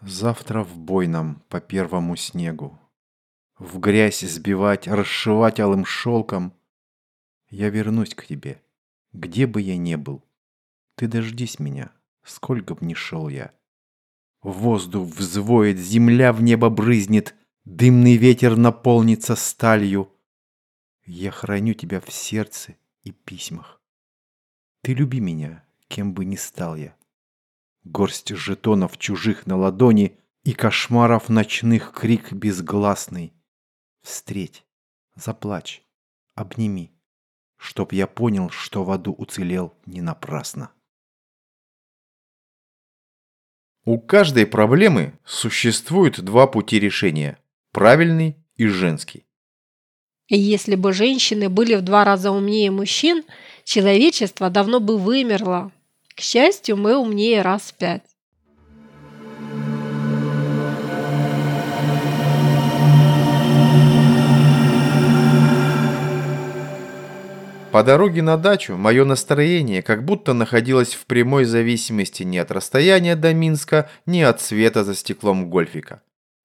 Завтра в бой нам по первому снегу. В грязь сбивать, расшивать алым шелком. Я вернусь к тебе, где бы я ни был. Ты дождись меня, сколько б ни шел я. Воздух взвоет, земля в небо брызнет, Дымный ветер наполнится сталью. Я храню тебя в сердце и письмах. Ты люби меня, кем бы ни стал я. Горсть жетонов чужих на ладони И кошмаров ночных крик безгласный. Встреть, заплачь, обними, Чтоб я понял, что в аду уцелел не напрасно. У каждой проблемы существует два пути решения – правильный и женский. Если бы женщины были в два раза умнее мужчин, человечество давно бы вымерло. К счастью, мы умнее раз в пять. По дороге на дачу мое настроение как будто находилось в прямой зависимости ни от расстояния до Минска, ни от света за стеклом гольфика.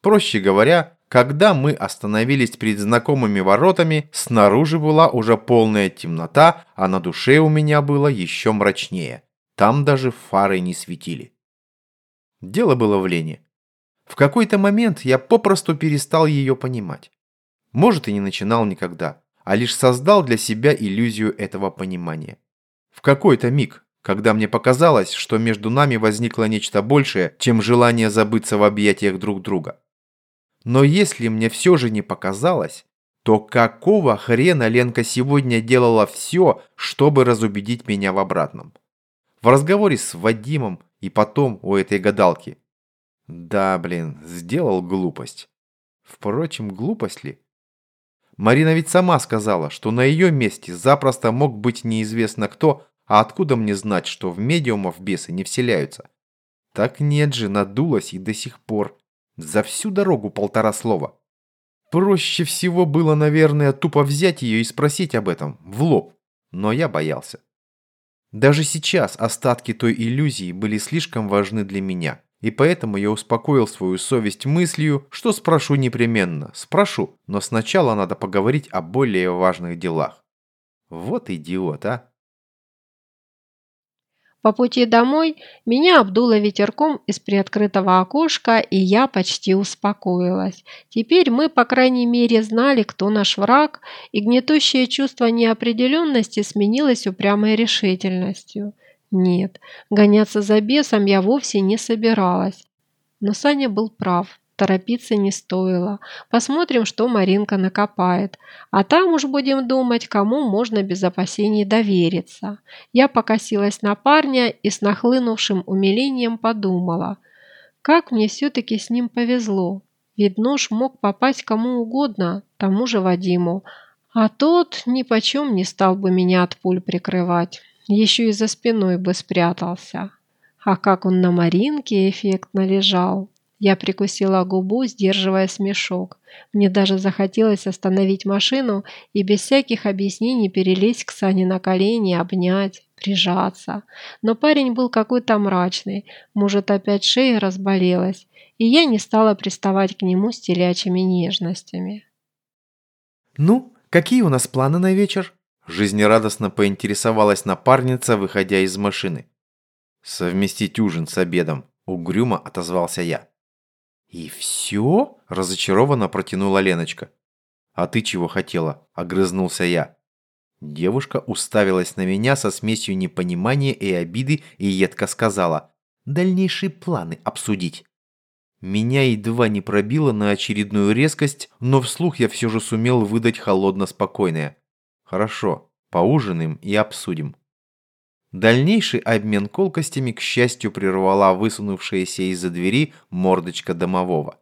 Проще говоря, когда мы остановились перед знакомыми воротами, снаружи была уже полная темнота, а на душе у меня было еще мрачнее. Там даже фары не светили. Дело было в Лене. В какой-то момент я попросту перестал ее понимать. Может и не начинал никогда, а лишь создал для себя иллюзию этого понимания. В какой-то миг, когда мне показалось, что между нами возникло нечто большее, чем желание забыться в объятиях друг друга. Но если мне все же не показалось, то какого хрена Ленка сегодня делала все, чтобы разубедить меня в обратном? В разговоре с Вадимом и потом у этой гадалки. Да, блин, сделал глупость. Впрочем, глупость ли? Марина ведь сама сказала, что на ее месте запросто мог быть неизвестно кто, а откуда мне знать, что в медиумов бесы не вселяются? Так нет же, надулась и до сих пор. За всю дорогу полтора слова. Проще всего было, наверное, тупо взять ее и спросить об этом, в лоб. Но я боялся. Даже сейчас остатки той иллюзии были слишком важны для меня. И поэтому я успокоил свою совесть мыслью, что спрошу непременно. Спрошу, но сначала надо поговорить о более важных делах. Вот идиот, а. По пути домой меня обдуло ветерком из приоткрытого окошка, и я почти успокоилась. Теперь мы, по крайней мере, знали, кто наш враг, и гнетущее чувство неопределенности сменилось упрямой решительностью. Нет, гоняться за бесом я вовсе не собиралась. Но Саня был прав. Торопиться не стоило. Посмотрим, что Маринка накопает. А там уж будем думать, кому можно без опасений довериться. Я покосилась на парня и с нахлынувшим умилением подумала. Как мне все-таки с ним повезло. Ведь нож мог попасть кому угодно, тому же Вадиму. А тот ни почем не стал бы меня от пуль прикрывать. Еще и за спиной бы спрятался. А как он на Маринке эффектно лежал. Я прикусила губу, сдерживая смешок. Мне даже захотелось остановить машину и без всяких объяснений перелезть к Сане на колени, обнять, прижаться. Но парень был какой-то мрачный, может, опять шея разболелась, и я не стала приставать к нему с телячьими нежностями. «Ну, какие у нас планы на вечер?» Жизнерадостно поинтересовалась напарница, выходя из машины. «Совместить ужин с обедом», – угрюмо отозвался я. «И все?» – разочарованно протянула Леночка. «А ты чего хотела?» – огрызнулся я. Девушка уставилась на меня со смесью непонимания и обиды и едко сказала «Дальнейшие планы обсудить». Меня едва не пробило на очередную резкость, но вслух я все же сумел выдать холодно-спокойное. «Хорошо, поужинаем и обсудим». Дальнейший обмен колкостями, к счастью, прервала высунувшаяся из-за двери мордочка домового.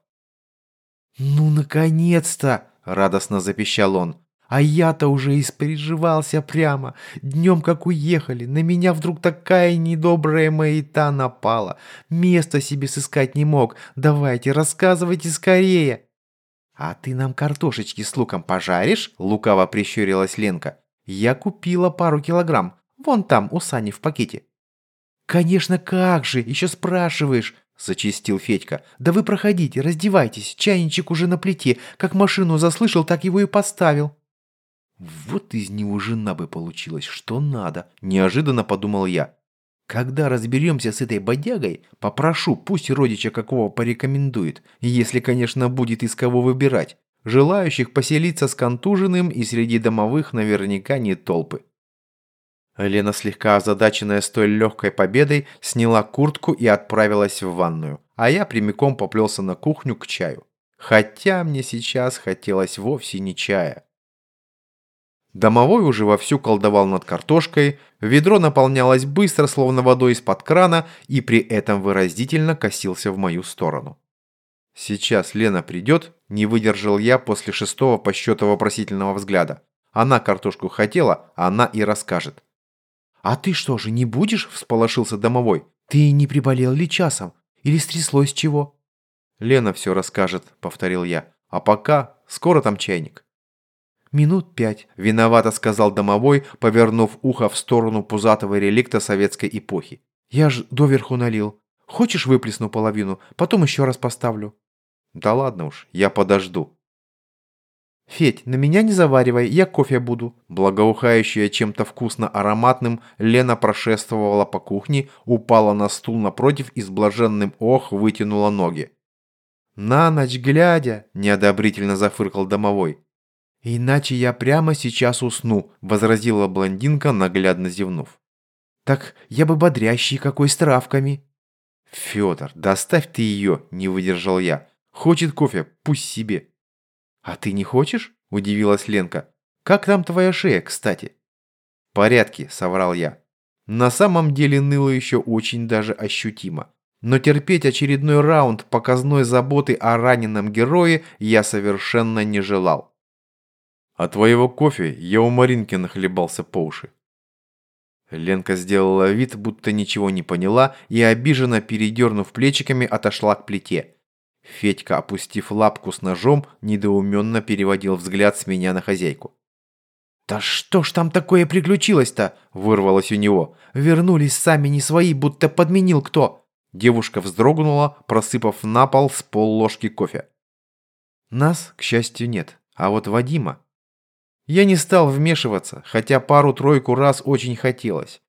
«Ну, наконец-то!» – радостно запищал он. «А я-то уже испереживался прямо. Днем как уехали, на меня вдруг такая недобрая маята напала. Места себе сыскать не мог. Давайте, рассказывайте скорее!» «А ты нам картошечки с луком пожаришь?» – лукаво прищурилась Ленка. «Я купила пару килограмм. Вон там, у Сани в пакете». «Конечно, как же, еще спрашиваешь!» – зачистил Федька. «Да вы проходите, раздевайтесь, чайничек уже на плите. Как машину заслышал, так его и поставил». «Вот из него жена бы получилась, что надо», – неожиданно подумал я. «Когда разберемся с этой бодягой, попрошу, пусть родича какого порекомендует, если, конечно, будет из кого выбирать. Желающих поселиться с контуженным и среди домовых наверняка не толпы». Лена, слегка озадаченная столь легкой победой, сняла куртку и отправилась в ванную, а я прямиком поплелся на кухню к чаю. Хотя мне сейчас хотелось вовсе не чая. Домовой уже вовсю колдовал над картошкой, ведро наполнялось быстро, словно водой из-под крана, и при этом выразительно косился в мою сторону. Сейчас Лена придет, не выдержал я после шестого по счету вопросительного взгляда. Она картошку хотела, она и расскажет. «А ты что же, не будешь?» – всполошился домовой. «Ты не приболел ли часом? Или стряслось чего?» «Лена все расскажет», – повторил я. «А пока, скоро там чайник». «Минут пять», – виновато сказал домовой, повернув ухо в сторону пузатого реликта советской эпохи. «Я ж доверху налил. Хочешь выплесну половину, потом еще раз поставлю?» «Да ладно уж, я подожду». «Федь, на меня не заваривай, я кофе буду». Благоухающая чем-то вкусно ароматным, Лена прошествовала по кухне, упала на стул напротив и с блаженным ох вытянула ноги. «На ночь глядя», – неодобрительно зафыркал домовой. «Иначе я прямо сейчас усну», – возразила блондинка, наглядно зевнув. «Так я бы бодрящий какой с травками». «Федор, доставь ты ее», – не выдержал я. «Хочет кофе, пусть себе». «А ты не хочешь?» – удивилась Ленка. «Как там твоя шея, кстати?» «В порядке», – соврал я. На самом деле ныло еще очень даже ощутимо. Но терпеть очередной раунд показной заботы о раненом герое я совершенно не желал. А твоего кофе я у Маринки нахлебался по уши. Ленка сделала вид, будто ничего не поняла, и обиженно передернув плечиками, отошла к плите. Федька, опустив лапку с ножом, недоуменно переводил взгляд с меня на хозяйку. «Да что ж там такое приключилось-то?» – вырвалось у него. «Вернулись сами не свои, будто подменил кто». Девушка вздрогнула, просыпав на пол с полложки кофе. Нас, к счастью, нет. А вот Вадима... Я не стал вмешиваться, хотя пару-тройку раз очень хотелось.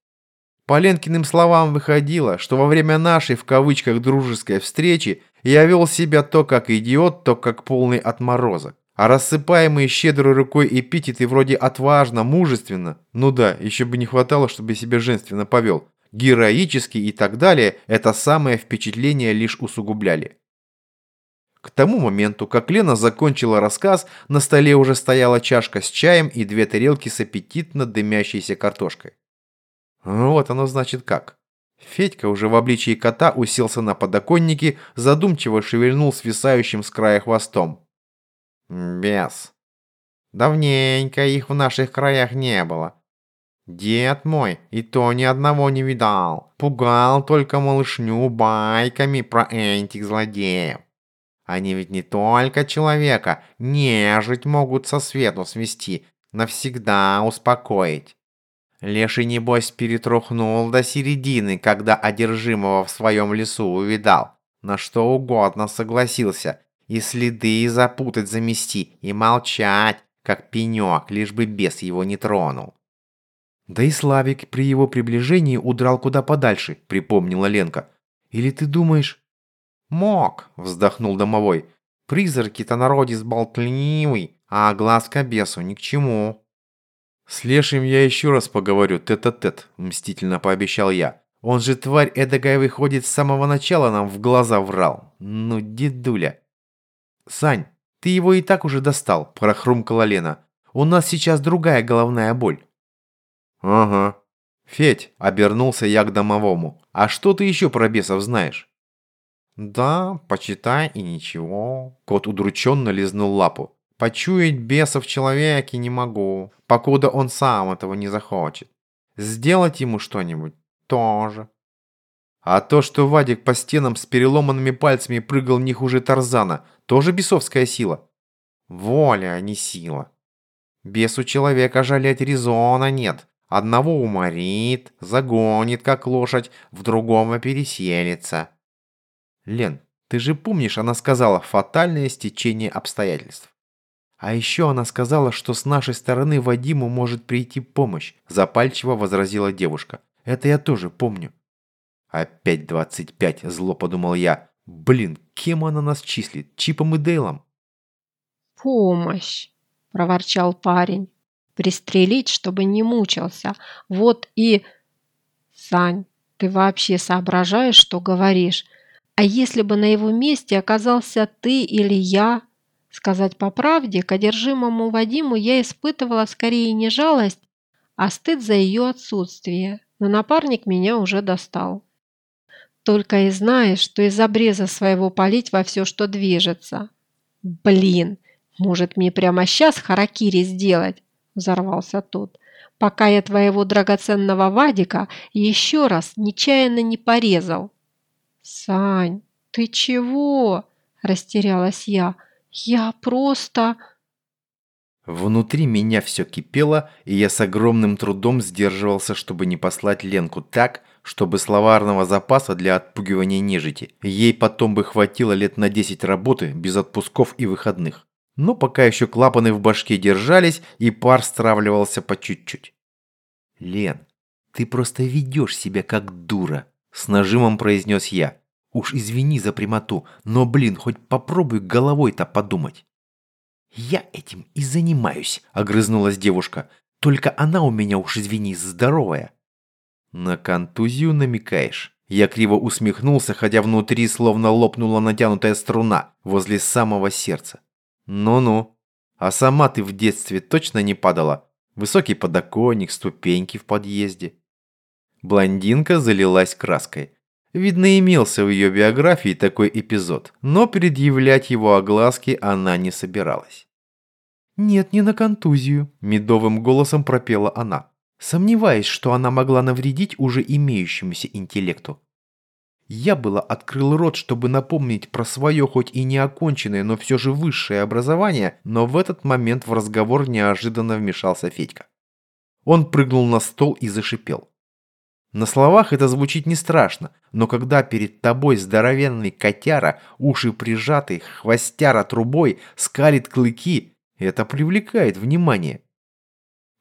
По Ленкиным словам выходило, что во время нашей в кавычках дружеской встречи я вел себя то как идиот, то как полный отморозок. А рассыпаемые щедрой рукой эпитеты вроде «отважно», «мужественно», ну да, еще бы не хватало, чтобы себя женственно повел, «героически» и так далее, это самое впечатление лишь усугубляли. К тому моменту, как Лена закончила рассказ, на столе уже стояла чашка с чаем и две тарелки с аппетитно дымящейся картошкой. Вот оно значит как. Федька уже в обличии кота уселся на подоконнике, задумчиво шевельнул свисающим с края хвостом. Бес. Давненько их в наших краях не было. Дед мой и то ни одного не видал. Пугал только малышню байками про этих злодеев. Они ведь не только человека, нежить могут со свету свести, навсегда успокоить. Леший, небось, перетрухнул до середины, когда одержимого в своем лесу увидал. На что угодно согласился. И следы запутать замести, и молчать, как пенек, лишь бы бес его не тронул. «Да и Славик при его приближении удрал куда подальше», — припомнила Ленка. «Или ты думаешь...» «Мог», — вздохнул домовой. «Призраки-то народец болтливый, а глазка бесу ни к чему». «С Лешим я еще раз поговорю, тет-а-тет», -тет, мстительно пообещал я. «Он же, тварь эдакая, выходит, с самого начала нам в глаза врал. Ну, дедуля». «Сань, ты его и так уже достал», – прохрумкала Лена. «У нас сейчас другая головная боль». «Ага». «Федь», – обернулся я к домовому. «А что ты еще про бесов знаешь?» «Да, почитай и ничего». Кот удрученно лизнул лапу. «Почуять беса в человеке не могу, покуда он сам этого не захочет. Сделать ему что-нибудь тоже». А то, что Вадик по стенам с переломанными пальцами прыгал не хуже Тарзана, тоже бесовская сила. Воля, а не сила. Бесу человека жалеть резона нет. Одного уморит, загонит, как лошадь, в другого переселится. Лен, ты же помнишь, она сказала «фатальное стечение обстоятельств». А еще она сказала, что с нашей стороны Вадиму может прийти помощь, запальчиво возразила девушка. Это я тоже помню. Опять двадцать пять, зло подумал я. Блин, кем она нас числит? Чипом и Дейлом? «Помощь!» – проворчал парень. «Пристрелить, чтобы не мучился. Вот и...» «Сань, ты вообще соображаешь, что говоришь? А если бы на его месте оказался ты или я?» Сказать по правде, к одержимому Вадиму я испытывала скорее не жалость, а стыд за ее отсутствие, но напарник меня уже достал. Только и знаешь, что из обреза своего палить во все, что движется. Блин, может мне прямо сейчас харакири сделать? Взорвался тот. Пока я твоего драгоценного Вадика еще раз нечаянно не порезал. Сань, ты чего? Растерялась я. Я просто... Внутри меня все кипело, и я с огромным трудом сдерживался, чтобы не послать Ленку так, чтобы словарного запаса для отпугивания нежити. Ей потом бы хватило лет на 10 работы без отпусков и выходных. Но пока еще клапаны в башке держались, и пар стравливался по чуть-чуть. «Лен, ты просто ведешь себя как дура», – с нажимом произнес я. Уж извини за прямоту, но, блин, хоть попробуй головой-то подумать. «Я этим и занимаюсь», — огрызнулась девушка. «Только она у меня уж, извини, здоровая». «На контузию намекаешь?» Я криво усмехнулся, хотя внутри словно лопнула натянутая струна возле самого сердца. «Ну-ну. А сама ты в детстве точно не падала? Высокий подоконник, ступеньки в подъезде». Блондинка залилась краской. Видно, имелся в ее биографии такой эпизод, но предъявлять его огласке она не собиралась. «Нет, не на контузию», – медовым голосом пропела она, сомневаясь, что она могла навредить уже имеющемуся интеллекту. Я было открыл рот, чтобы напомнить про свое хоть и неоконченное, но все же высшее образование, но в этот момент в разговор неожиданно вмешался Федька. Он прыгнул на стол и зашипел. На словах это звучит не страшно, но когда перед тобой здоровенный котяра, уши прижаты, хвостяра трубой, скалит клыки, это привлекает внимание.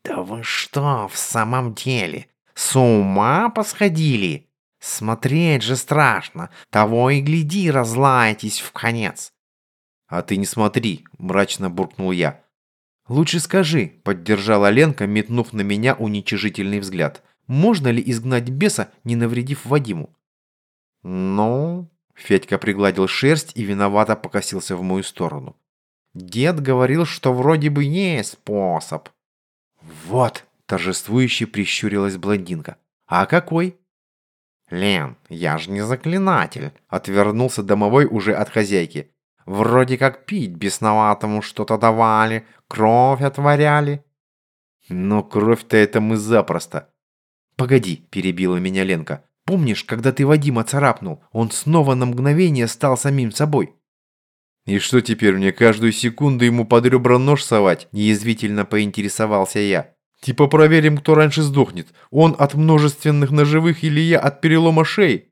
«Да вы что, в самом деле, с ума посходили? Смотреть же страшно, того и гляди, разлаетесь в конец». «А ты не смотри», – мрачно буркнул я. «Лучше скажи», – поддержала Ленка, метнув на меня уничижительный взгляд – можно ли изгнать беса, не навредив Вадиму? Ну, Федька пригладил шерсть и виновато покосился в мою сторону. Дед говорил, что вроде бы есть способ. Вот, торжествующе прищурилась блондинка. А какой? Лен, я же не заклинатель, отвернулся домовой уже от хозяйки. Вроде как пить бесноватому что-то давали, кровь отворяли. Но кровь-то это мы запросто. «Погоди», – перебила меня Ленка. «Помнишь, когда ты Вадима царапнул, он снова на мгновение стал самим собой?» «И что теперь, мне каждую секунду ему под ребра нож совать?» – неязвительно поинтересовался я. «Типа проверим, кто раньше сдохнет, он от множественных ножевых или я от перелома шеи?»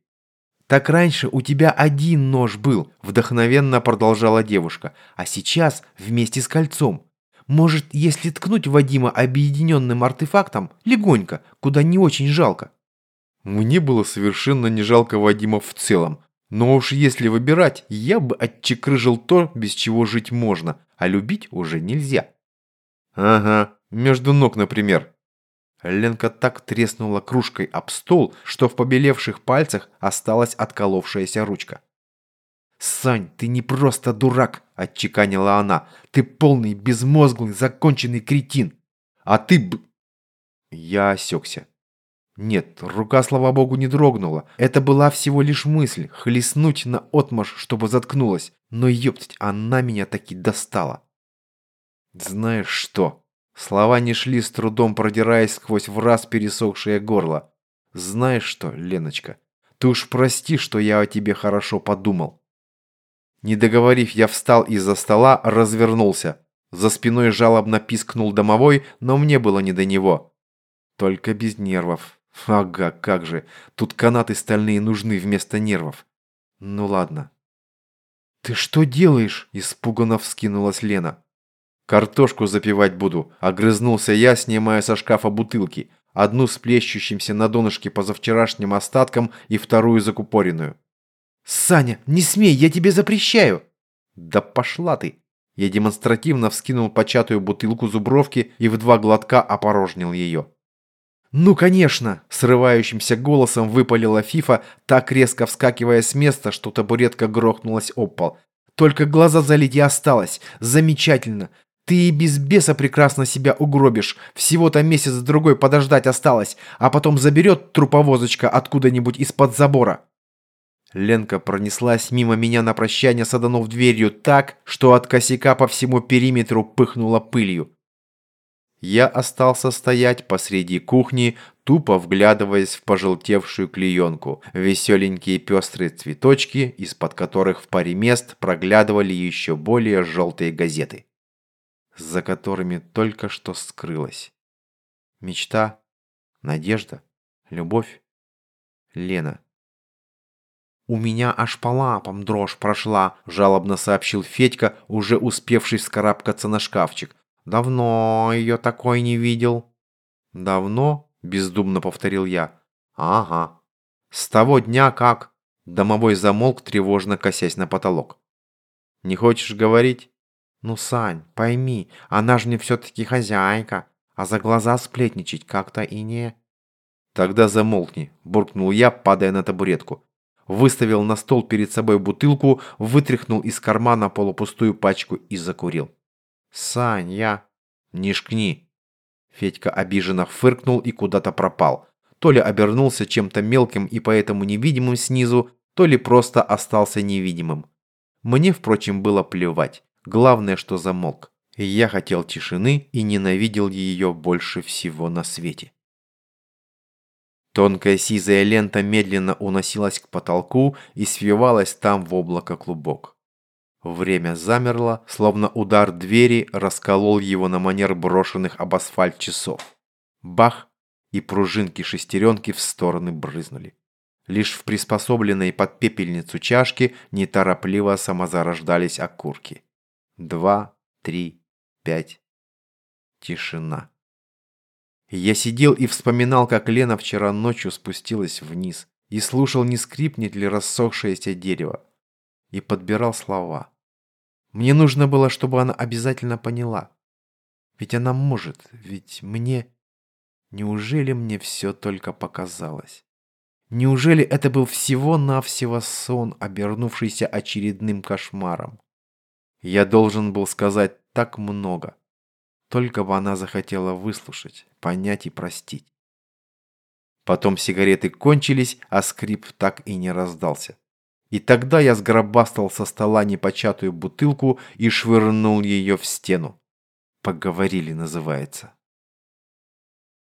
«Так раньше у тебя один нож был», – вдохновенно продолжала девушка, «а сейчас вместе с кольцом. Может, если ткнуть Вадима объединенным артефактом, легонько, куда не очень жалко? Мне было совершенно не жалко Вадима в целом. Но уж если выбирать, я бы отчекрыжил то, без чего жить можно, а любить уже нельзя. Ага, между ног, например. Ленка так треснула кружкой об стол, что в побелевших пальцах осталась отколовшаяся ручка. «Сань, ты не просто дурак!» – отчеканила она. «Ты полный, безмозглый, законченный кретин! А ты б...» Я осекся. Нет, рука, слава богу, не дрогнула. Это была всего лишь мысль, хлестнуть на отмаш, чтобы заткнулась. Но ёптать, она меня таки достала. Знаешь что? Слова не шли с трудом, продираясь сквозь враз пересохшее горло. Знаешь что, Леночка, ты уж прости, что я о тебе хорошо подумал. Не договорив, я встал из-за стола, развернулся. За спиной жалобно пискнул домовой, но мне было не до него. Только без нервов. Ага, как же. Тут канаты стальные нужны вместо нервов. Ну ладно. «Ты что делаешь?» – испуганно вскинулась Лена. «Картошку запивать буду», – огрызнулся я, снимая со шкафа бутылки. Одну с плещущимся на донышке позавчерашним остатком и вторую закупоренную. «Саня, не смей, я тебе запрещаю!» «Да пошла ты!» Я демонстративно вскинул початую бутылку зубровки и в два глотка опорожнил ее. «Ну, конечно!» – срывающимся голосом выпалила Фифа, так резко вскакивая с места, что табуретка грохнулась об пол. «Только глаза залить и осталось. Замечательно! Ты и без беса прекрасно себя угробишь. Всего-то месяц-другой подождать осталось, а потом заберет труповозочка откуда-нибудь из-под забора». Ленка пронеслась мимо меня на прощание, саданув дверью так, что от косяка по всему периметру пыхнула пылью. Я остался стоять посреди кухни, тупо вглядываясь в пожелтевшую клеенку, веселенькие пестрые цветочки, из-под которых в паре мест проглядывали еще более желтые газеты, за которыми только что скрылась. Мечта, надежда, любовь, Лена. «У меня аж по лапам дрожь прошла», – жалобно сообщил Федька, уже успевший вскарабкаться на шкафчик. «Давно ее такой не видел». «Давно?» – бездумно повторил я. «Ага. С того дня как...» Домовой замолк, тревожно косясь на потолок. «Не хочешь говорить?» «Ну, Сань, пойми, она же мне все-таки хозяйка, а за глаза сплетничать как-то и не...» «Тогда замолкни», – буркнул я, падая на табуретку выставил на стол перед собой бутылку, вытряхнул из кармана полупустую пачку и закурил. «Сань, я...» «Не шкни!» Федька обиженно фыркнул и куда-то пропал. То ли обернулся чем-то мелким и поэтому невидимым снизу, то ли просто остался невидимым. Мне, впрочем, было плевать. Главное, что замолк. я хотел тишины и ненавидел ее больше всего на свете. Тонкая сизая лента медленно уносилась к потолку и свивалась там в облако клубок. Время замерло, словно удар двери расколол его на манер брошенных об асфальт часов. Бах! И пружинки шестеренки в стороны брызнули. Лишь в приспособленной под пепельницу чашке неторопливо самозарождались окурки. Два, три, пять. Тишина. Я сидел и вспоминал, как Лена вчера ночью спустилась вниз и слушал, не скрипнет ли рассохшееся дерево. И подбирал слова. Мне нужно было, чтобы она обязательно поняла. Ведь она может, ведь мне... Неужели мне все только показалось? Неужели это был всего-навсего сон, обернувшийся очередным кошмаром? Я должен был сказать так много. Только бы она захотела выслушать, понять и простить. Потом сигареты кончились, а скрип так и не раздался. И тогда я сгробастал со стола непочатую бутылку и швырнул ее в стену. Поговорили, называется.